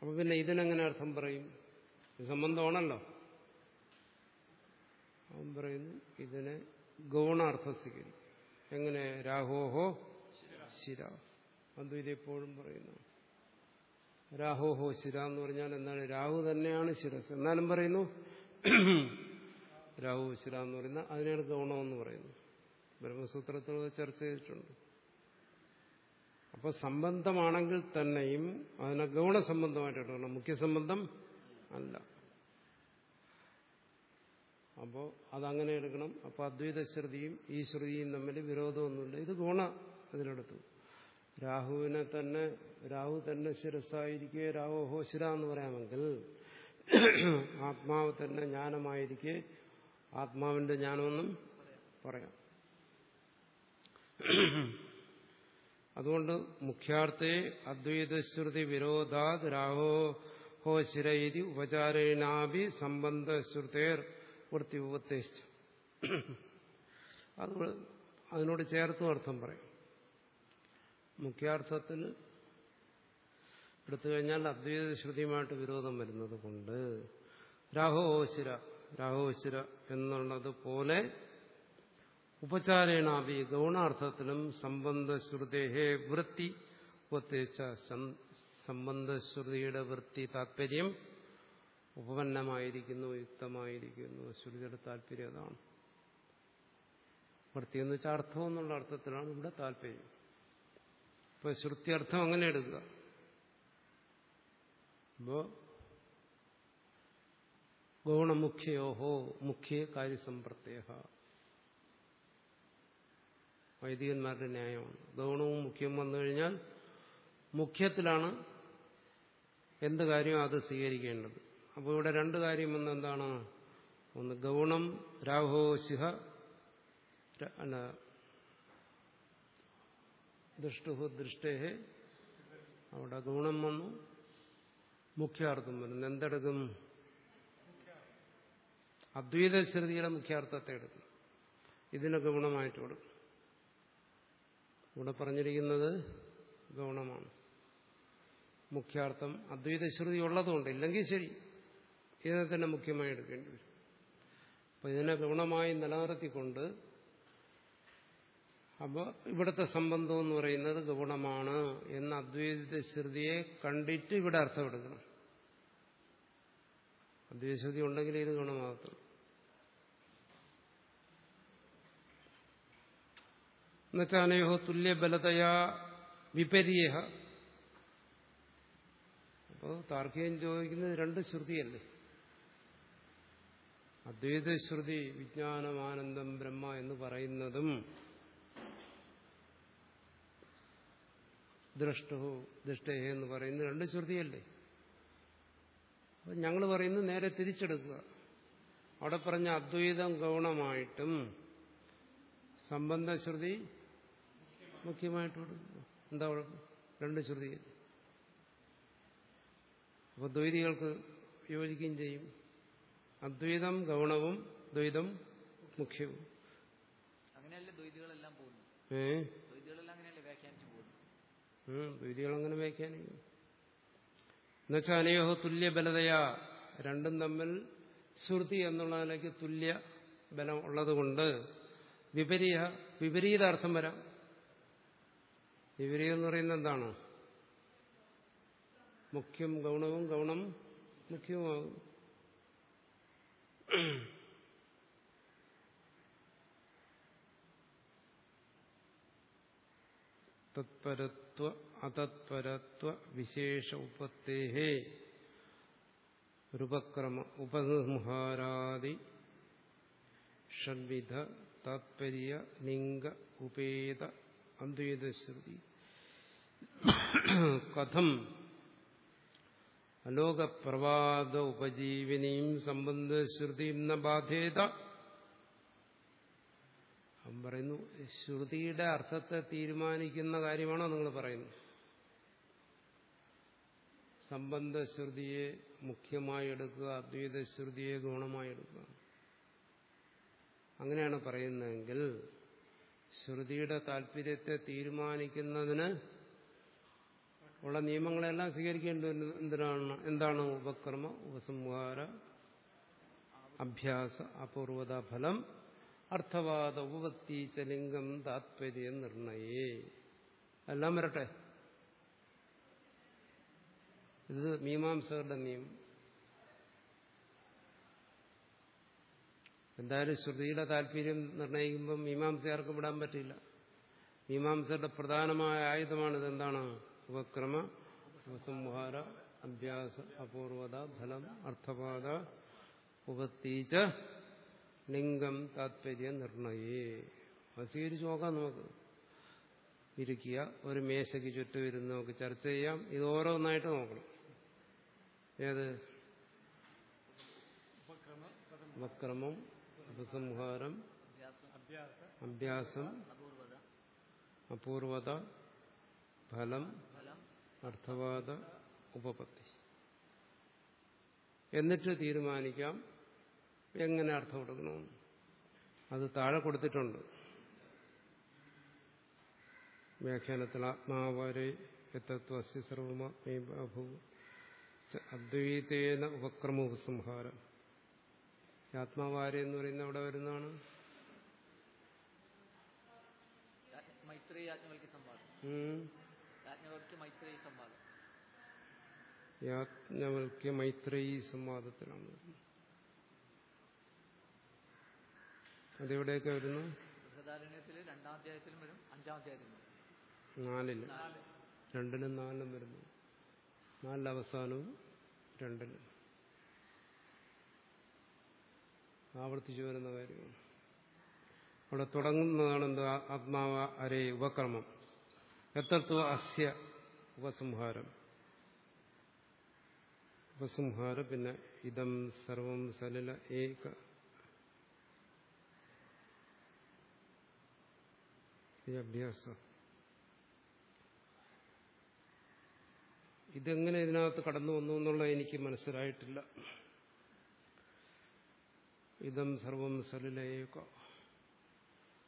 A: അപ്പൊ പിന്നെ ഇതിനെങ്ങനെ അർത്ഥം പറയും? സംബന്ധമാണല്ലോ. അവൻ പറയുന്നു ഇതിനെ ഗൗണാർത്ഥം സ്വീകരിക്കും. എങ്ങനെ? രാഹോഹോ ശിര. അദ്വൈതം എപ്പോഴും പറയുന്നു. രാഹോഹോ ശിര എന്ന് പറഞ്ഞാൽ എന്താണ്? രാഹു തന്നെയാണ് ശിരസ്. എന്നാലും പറയുന്നു രാഹു ശിര എന്ന് പറയുന്ന അതിനാണ് ഗൗണമെന്ന് പറയുന്നു ബ്രഹ്മസൂത്രത്തിൽ ചർച്ച ചെയ്തിട്ടുണ്ട്. അപ്പോൾ സംബന്ധമാണെങ്കിൽ തന്നെയും അതിനെ ഗൗണസംബന്ധമായിട്ട് എടുക്കണം മുഖ്യസംബന്ധം അല്ല. അപ്പോൾ അതങ്ങനെ എടുക്കണം. അപ്പോൾ അദ്വൈത ശ്രുതിയും ഈ ശ്രുതിയും തമ്മിൽ വിരോധമൊന്നുമില്ല. ഇത് ഗുണ ഇതിലെടുത്തു. രാഹുവിനെ തന്നെ രാഹു തന്നെ ശിരസായിരിക്കെ രാഹു ഹോശിര എന്ന് പറയാമെങ്കിൽ ആത്മാവ് തന്നെ ജ്ഞാനമായിരിക്കെ ആത്മാവിന്റെ ജ്ഞാനമെന്നും പറയാം. അതുകൊണ്ട് മുഖ്യാർത്ഥേ അദ്വൈതശ്രുതി വിരോധാത് രാഹോ ഹോ ഉപചാരേണാഭി സംബന്ധശ്രുതേർ വൃത്തി ഉപത്തേശിച്ചു അത് അതിനോട് ചേർത്തും അർത്ഥം പറയും. മുഖ്യാർത്ഥത്തിൽ എടുത്തു കഴിഞ്ഞാൽ അദ്വൈത ശ്രുതിയുമായിട്ട് വിരോധം വരുന്നത് കൊണ്ട് രാഹോശിര രാഹോശിര എന്നുള്ളത് പോലെ ഉപചാരേണാപി ഗൗണാർത്ഥത്തിലും സംബന്ധശ്രുതേഹേ വൃത്തി ഉപത്തേച്ച സംബന്ധശ്രുതിയുടെ വൃത്തി താത്പര്യം ഉപപന്നമായിരിക്കുന്നു യുക്തമായിരിക്കുന്നു. ശ്രുതിയുടെ താല്പര്യം അതാണ്. വൃത്തി എന്ന് വെച്ചാൽ അർത്ഥം എന്നുള്ള അർത്ഥത്തിലാണ് ഇവിടെ താല്പര്യം ഇപ്പൊ ശ്രുതി അർത്ഥം അങ്ങനെ എടുക്കുക. ഇപ്പോ ഗൗണമുഖ്യയോഹോ മുഖ്യ കാര്യസമ്പ്രത്യേക വൈദികന്മാരുടെ ന്യായമാണ്. ഗൗണവും മുഖ്യവും വന്നു കഴിഞ്ഞാൽ മുഖ്യത്തിലാണ് എന്ത് കാര്യവും അത് സ്വീകരിക്കേണ്ടത്. അപ്പോൾ ഇവിടെ രണ്ട് കാര്യം വന്ന് എന്താണ്? ഒന്ന് ഗൗണം രാഹോ ശിഹ ദൃഷ്ടു ദൃഷ്ടേഹേ. അവിടെ ഗുണം വന്നു. മുഖ്യാർത്ഥം വരുന്നു. എന്തെടുക്കും? അദ്വൈത ശ്രുതിയുടെ മുഖ്യാർത്ഥത്തെ എടുക്കും. ഇതിനൊക്കെ ഗുണമായിട്ട് കൊടുക്കും. ഇവിടെ പറഞ്ഞിരിക്കുന്നത് ഗൗണമാണ്. മുഖ്യാർത്ഥം അദ്വൈത ശ്രുതി ഉള്ളതുകൊണ്ട് ഇല്ലെങ്കിൽ ശരി. ഇതിനെ തന്നെ മുഖ്യമായി എടുക്കേണ്ടി വരും. അപ്പൊ ഇതിനെ ഗുണമായി നിലനിർത്തിക്കൊണ്ട് അപ്പോൾ ഇവിടുത്തെ സംബന്ധം എന്ന് പറയുന്നത് ഗുണമാണ് എന്ന അദ്വൈത ശ്രുതിയെ കണ്ടിട്ട് ഇവിടെ അർത്ഥമെടുക്കണം. അദ്വൈതശ്രുതി അദ്വൈത ശ്രുതി ഉണ്ടെങ്കിൽ ഇത് ഗുണമാകത്തുള്ളൂ. എന്നുവെച്ചാനയോ തുല്യബലതയാ വിപരീയഹ. അപ്പോൾ താർക്കികം ചോദിക്കുന്നത് രണ്ട് ശ്രുതിയല്ലേ? അദ്വൈത ശ്രുതി വിജ്ഞാനമാനന്ദം ബ്രഹ്മ എന്ന് പറയുന്നതും ദ്രഷ്ടോ ദൃഷ്ടേ എന്ന് പറയുന്നത് രണ്ട് ശ്രുതിയല്ലേ? അപ്പൊ ഞങ്ങൾ പറയുന്നത് നേരെ തിരിച്ചെടുക്കുക. അവിടെ പറഞ്ഞ അദ്വൈതം ഗൗണമായിട്ടും സംബന്ധശ്രുതി മുഖ്യമായിട്ട് കൊടുക്കുക എന്താ കുഴപ്പം രണ്ട് ശ്രുതി? അപ്പൊ ദ്വൈതികൾക്ക് യോജിക്കുകയും ചെയ്യും. അദ്വൈതം ഗൗണവും ദ്വൈതം മുഖ്യവും.
B: അങ്ങനെയല്ലേ ദ്വൈതികളെല്ലാം പോകുന്നു
A: ഏ
B: ദ്വൈതികളെല്ലാം അങ്ങനെയല്ലേ വ്യാഖ്യാനിച്ചു പോകുന്നു
A: അങ്ങനെ വ്യാഖ്യാനിക്കും. എന്നുവെച്ചാൽ അനയോഹ തുല്യബലതയാ രണ്ടും തമ്മിൽ ശ്രുതി എന്നുള്ളതിലേക്ക് തുല്യ ബലം ഉള്ളതുകൊണ്ട് വിപരീയ വിപരീതാർത്ഥം വരാം. വിപരീതം എന്ന് പറയുന്നത് എന്താണ്? മുഖ്യം ഗൗണവും ഗൗണം മുഖ്യവുമാകും. തത്പരത്വ അതത്പരത്വ വിശേഷ ഉപത്തേഹേ. രൂപക്രമ ഉപസംഹാരാദി. ഷഡ്വിധ താത്പര്യ ലിംഗ ഉപേത അദ്വൈതശ്രുതി. കഥം അലോകപ്രവാദ ഉപജീവിനിയും സംബന്ധശ്രുതിയും ന ബാധേത. അവൻ പറയുന്നു ശ്രുതിയുടെ അർത്ഥത്തെ തീരുമാനിക്കുന്ന കാര്യമാണോ നിങ്ങൾ പറയുന്നത്? സംബന്ധശ്രുതിയെ മുഖ്യമായി എടുക്കുക അദ്വൈത ശ്രുതിയെ ഗുണമായി എടുക്കുക. അങ്ങനെയാണ് പറയുന്നതെങ്കിൽ ശ്രുതിയുടെ താല്പര്യത്തെ തീരുമാനിക്കുന്നതിന് ഉള്ള നിയമങ്ങളെല്ലാം സ്വീകരിക്കേണ്ടി എന്തിനാണ് എന്താണ് ഉപക്രമ? ഉപസംഹാര അഭ്യാസ അപൂർവത ഫലം അർത്ഥവാദ ഉപപത്തി ചലിംഗം താത്പര്യ നിർണയേ. എല്ലാം വരട്ടെ. ഇത് മീമാംസകരുടെ നിയമം. എന്തായാലും ശ്രുതിയുടെ താല്പര്യം നിർണയിക്കുമ്പോൾ മീമാംസകാർക്ക് വിടാൻ പറ്റില്ല. മീമാംസയുടെ പ്രധാനമായ ആയുധമാണിത്. എന്താണ്? ഉപക്രമ ഉപസംഹാര അഭ്യാസ അപൂർവത ഫലം അർത്ഥപാത ഉപത്തീച്ച ലിംഗം താത്പര്യ നിർണയേ. അത് സ്വീകരിച്ച് നോക്കാം നമുക്ക്. ഇരിക്കുക ഒരു മേശയ്ക്ക് ചുറ്റും ഇരുന്ന് നമുക്ക് ചർച്ച ചെയ്യാം. ഇത് ഓരോന്നായിട്ട് നോക്കണം. ഏത്? വക്രമം ഉപസംഹാരം
B: അഭ്യാസം അപൂർവത
A: ഫലം അർത്ഥവാദ ഉപപത്തി. എന്നിട്ട് തീരുമാനിക്കാം. എങ്ങനെ അർത്ഥം കൊടുക്കണമെന്ന് അത് താഴെ കൊടുത്തിട്ടുണ്ട്. വ്യാഖ്യാനത്തിൽ ആത്മാവരെ തത്വസ്യ സർവമാത്മീഭൂ അദ്വൈതേന ഉപക്രമ ഉപസംഹാരം ആത്മാവാരെ എന്ന് പറയുന്ന അവിടെ വരുന്നതാണ്?
B: മൈത്രി മൈത്രി സംവാദം.
A: യാജ്ഞവൽക്യ മൈത്രേയി സംവാദത്തിലാണ്. വരുന്നത് അതെവിടെയൊക്കെ വരുന്നു?
B: രണ്ടാം അധ്യായത്തിലും വരും അഞ്ചാം അധ്യായത്തിലും
A: നാലിൽ.
B: നാല്
A: രണ്ടിലും നാലിലും വരുന്നു. നാലിലെ അവസാനവും രണ്ടിലും. ആവർത്തിച്ചു വരുന്ന കാര്യമാണ്. അവിടെ തുടങ്ങുന്നതാണ് എന്ത്? ആത്മാവ അരേ ഉപക്രമം. എത്രത്വ അസ്യ ഉപസംഹാരം. ഉപസംഹാരം പിന്നെ ഇതം സർവം സലില ഏക അഭ്യാസം. ഇതെങ്ങനെ ഇതിനകത്ത് കടന്നു വന്നു എന്നുള്ളത് എനിക്ക് മനസ്സിലായിട്ടില്ല. ഇതം സർവം സലിലയേക.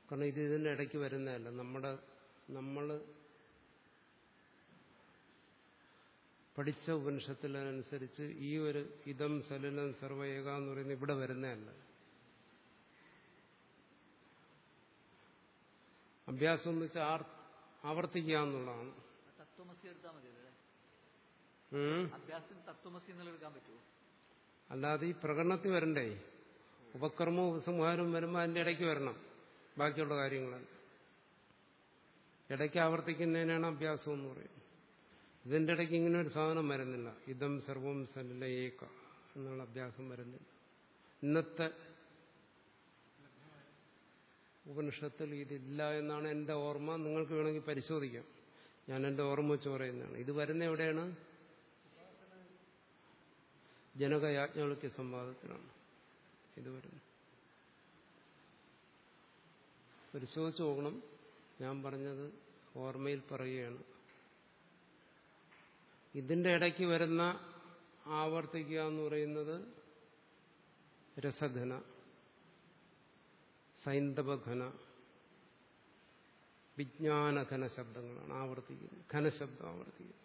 A: കാരണം ഇത് ഇതിന്റെ ഇടയ്ക്ക് വരുന്നതല്ല. നമ്മുടെ നമ്മൾ പഠിച്ച ഉപനിഷത്തിനനുസരിച്ച് ഈ ഒരു ഇതം സലിലം സർവയേക എന്ന് പറയുന്നത് ഇവിടെ വരുന്നതല്ല. അഭ്യാസം എന്ന് വെച്ചാൽ ആവർത്തിക്കുക എന്നുള്ളതാണ്. അല്ലാതെ ഈ പ്രകടനത്തിൽ വരണ്ടേ? ഉപക്രമവും ഉപസംഹാരവും വരുമ്പോൾ അതിന്റെ ഇടയ്ക്ക് വരണം. ബാക്കിയുള്ള കാര്യങ്ങളല്ല. ഇടയ്ക്ക് ആവർത്തിക്കുന്നതിനാണ് അഭ്യാസം എന്ന് പറയുന്നത്. ഇതിന്റെ ഇടയ്ക്ക് ഇങ്ങനെ ഒരു സാധനം വരുന്നില്ല. ഇതം സർവം സലിലയേക്ക എന്നുള്ള അഭ്യാസം വരുന്നില്ല. ഇന്നത്തെ ഉപനിഷത്തിൽ ഇതില്ല എന്നാണ് എന്റെ ഓർമ്മ. നിങ്ങൾക്ക് വേണമെങ്കിൽ പരിശോധിക്കാം. ഞാൻ എന്റെ ഓർമ്മ വെച്ച് പറയുന്നതാണ്. ഇത് വരുന്ന എവിടെയാണ്? ജനകയാജ്ഞകൾക്ക് സംവാദത്തിലാണ്. ഇത് വരുന്നത്. പരിശോധിച്ചു നോക്കണം. ഞാൻ പറഞ്ഞത് ഓർമ്മയിൽ പറയുകയാണ്. ഇതിന്റെ ഇടയ്ക്ക് വരുന്ന ആവർത്തിക്കുക എന്ന് പറയുന്നത് രസഘന. സൈന്ധവഘന വിജ്ഞാനഘന ശബ്ദങ്ങളാണ് ആവർത്തിക്കുന്നത്. ഘനശബ്ദം ആവർത്തിക്കുന്നത്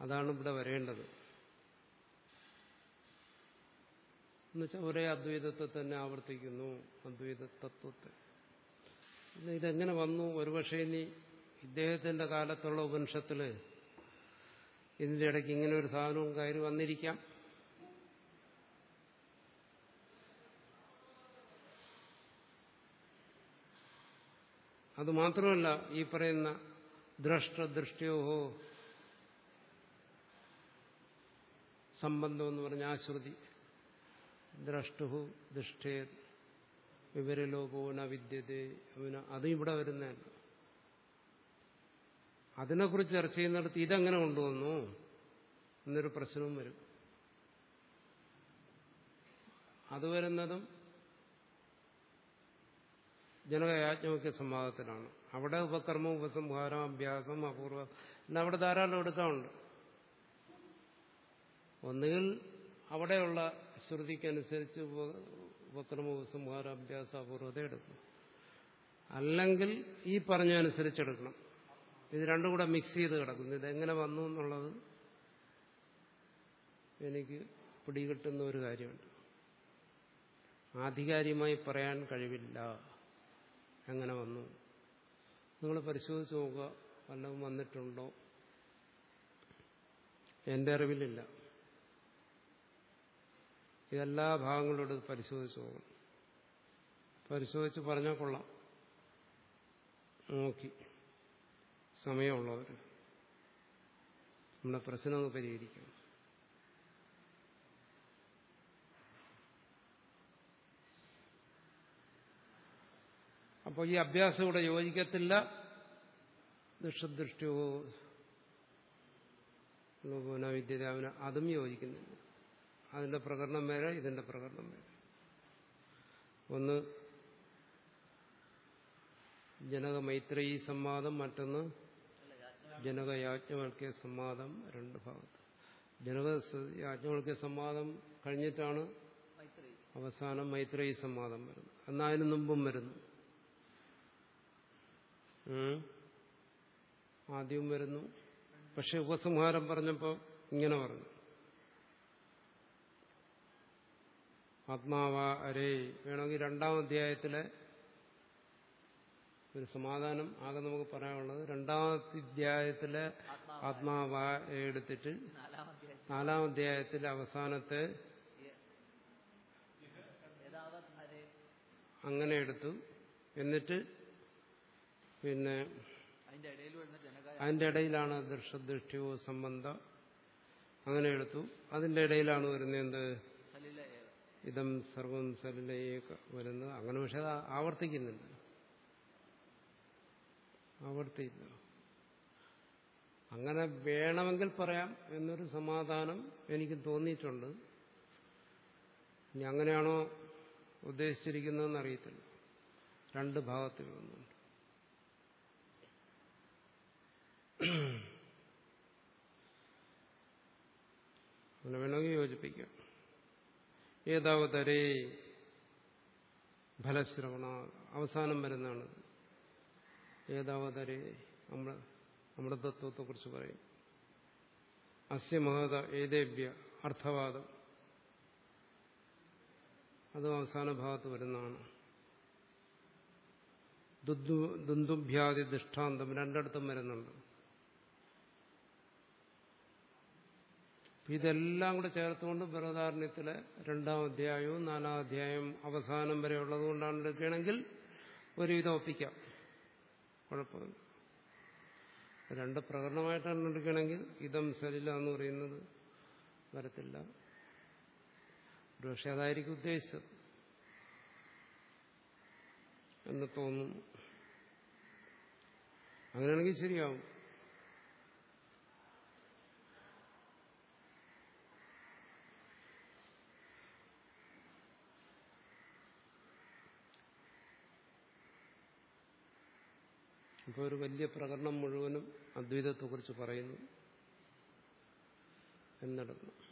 A: അതാണ് ഇവിടെ വരേണ്ടത്. എന്നുവെച്ചാൽ ഒരേ അദ്വൈതത്തെ തന്നെ ആവർത്തിക്കുന്നു. അദ്വൈത തത്വത്തെ ഇതെങ്ങനെ വന്നു? ഒരുപക്ഷെ ഇനി ഇദ്ദേഹത്തിന്റെ കാലത്തുള്ള ഉപനിഷത്തിൽ ഇതിന്റെ ഇടയ്ക്ക് ഇങ്ങനെ ഒരു സാധനവും കയറി വന്നിരിക്കാം. അത് മാത്രമല്ല ഈ പറയുന്ന ദ്രഷ്ട സംബന്ധമെന്ന് പറഞ്ഞ ആശ്രുതി. ദ്രഷ്ടു ദൃഷ്ടേ വിവരലോകോ ന വിദ്യതേ. അവന് അതും ഇവിടെ വരുന്നതല്ല അതിനെക്കുറിച്ച് ചർച്ച ചെയ്യുന്നിടത്ത് ഇതെങ്ങനെ കൊണ്ടുവന്നു എന്നൊരു പ്രശ്നവും വരും. അത് വരുന്നതും ജനകയാജ്ഞവയ്ക്ക സംവാദത്തിലാണ് അവിടെ ഉപകർമ്മം ഉപസംഹാരം അഭ്യാസം അപൂർവ എല്ലാം അവിടെ ധാരാളം എടുക്കാറുണ്ട് ഒന്നുകിൽ അവിടെയുള്ള ശ്രുതിക്കനുസരിച്ച് ഉപ- ഉപക്രമ ഉപസംഹാര അഭ്യാസ അപൂർവത എടുക്കും അല്ലെങ്കിൽ ഈ പറഞ്ഞനുസരിച്ച് എടുക്കണം ഇത് രണ്ടും കൂടെ മിക്സ് ചെയ്ത് കിടക്കുന്നു. ഇതെങ്ങനെ വന്നു എന്നുള്ളത് എനിക്ക് പിടികിട്ടുന്ന ഒരു കാര്യമുണ്ട്. ആധികാരികമായി പറയാൻ കഴിവില്ല. എങ്ങനെ വന്നു. നിങ്ങൾ പരിശോധിച്ച് നോക്കുക. വല്ലതും വന്നിട്ടുണ്ടോ? എന്റെ അറിവിലില്ല. ഇതെല്ലാ ഭാഗങ്ങളോട് പരിശോധിച്ച് നോക്കണം. പരിശോധിച്ച് പറഞ്ഞാൽ കൊള്ളാം. നോക്കി. സമയമുള്ളവർ നമ്മുടെ പ്രശ്നം പരിഹരിക്കണം. അപ്പോൾ ഈ അഭ്യാസം ഇവിടെ യോജിക്കത്തില്ല. ദുഷ്ടദൃഷ്ടിയോ ലോകോന അതും യോജിക്കുന്നില്ല. അതിന്റെ പ്രകടനം വേറെ ഇതിന്റെ പ്രകടനം വേറെ. ഒന്ന് ജനക മൈത്രേയി സംവാദം മറ്റൊന്ന് ജനക യാജ്ഞവൽക്യ സംവാദം രണ്ട് ഭാഗത്ത്. ജനക യാജ്ഞവൽക്യ സംവാദം കഴിഞ്ഞിട്ടാണ് അവസാനം മൈത്രേയി സംവാദം വരുന്നത്. എന്നാൽ അതിന് മുമ്പും വരുന്നു. ആദ്യവും വരുന്നു. പക്ഷെ ഉപസംഹാരം പറഞ്ഞപ്പോൾ ഇങ്ങനെ പറഞ്ഞു. ആത്മാവ അരേ. വേണമെങ്കിൽ രണ്ടാം അധ്യായത്തിലെ ഒരു സമാധാനം ആകെ നമുക്ക് പറയാനുള്ളത് രണ്ടാമത്തെ അധ്യായത്തിലെ ആത്മാവ എടുത്തിട്ട്
B: നാലാം അധ്യായം
A: അധ്യായത്തിലെ അവസാനത്തെ അങ്ങനെ എടുത്തു. എന്നിട്ട് പിന്നെ
B: അതിന്റെ
A: ഇടയിലാണ് ദൃഷ്ടദൃഷ്ടിയോ സംബന്ധ അങ്ങനെ എടുത്തു. അതിന്റെ ഇടയിലാണ് വരുന്നത് എന്ത്? ഇതം സർവം സലിലേക്ക് വരുന്നത്. അങ്ങനെ പക്ഷെ അത് ആവർത്തിക്കുന്നില്ല. ആവർത്തിയില്ല. അങ്ങനെ വേണമെങ്കിൽ പറയാം എന്നൊരു സമാധാനം എനിക്ക് തോന്നിയിട്ടുണ്ട്. ഇനി അങ്ങനെയാണോ ഉദ്ദേശിച്ചിരിക്കുന്നതെന്ന് അറിയത്തില്ല. രണ്ട് ഭാഗത്തിൽ അങ്ങനെ വേണമെങ്കിൽ യോജിപ്പിക്കാം. ഏതാവതരേ ഫലശ്രവണ അവസാനം വരുന്നതാണ്. ഏതാവതരേ നമ്മൾ നമ്മുടെ തത്വത്തെക്കുറിച്ച് പറയും. അസ്യ മഹത ഏതേഭ്യ അർത്ഥവാദം. അതും അവസാന ഭാഗത്ത് വരുന്നതാണ്. ദുന്ദുഭ്യാദി ദൃഷ്ടാന്തം രണ്ടിടത്തും വരുന്നുണ്ട്. ഇതെല്ലാം കൂടെ ചേർത്തുകൊണ്ട് ബൃഹദാരണ്യത്തിലെ രണ്ടാം അധ്യായവും നാലാം അധ്യായവും അവസാനം വരെ ഉള്ളതുകൊണ്ടാണ് എടുക്കുകയാണെങ്കിൽ ഒരുവിധം ഒപ്പിക്കാം. കുഴപ്പമില്ല. രണ്ട് പ്രകടനമായിട്ടാണ് എടുക്കുകയാണെങ്കിൽ ഇതം സലില എന്ന് പറയുന്നത് വരത്തില്ല. പക്ഷെ അതായിരിക്കും ഉദ്ദേശിച്ചത് എന്ന് തോന്നുന്നു അങ്ങനെയാണെങ്കിൽ ശരിയാവും. ഇപ്പോൾ ഒരു വലിയ പ്രകടനം മുഴുവനും അദ്വൈതത്തെക്കുറിച്ച് പറയുന്നു. എന്നെടുക്കണം.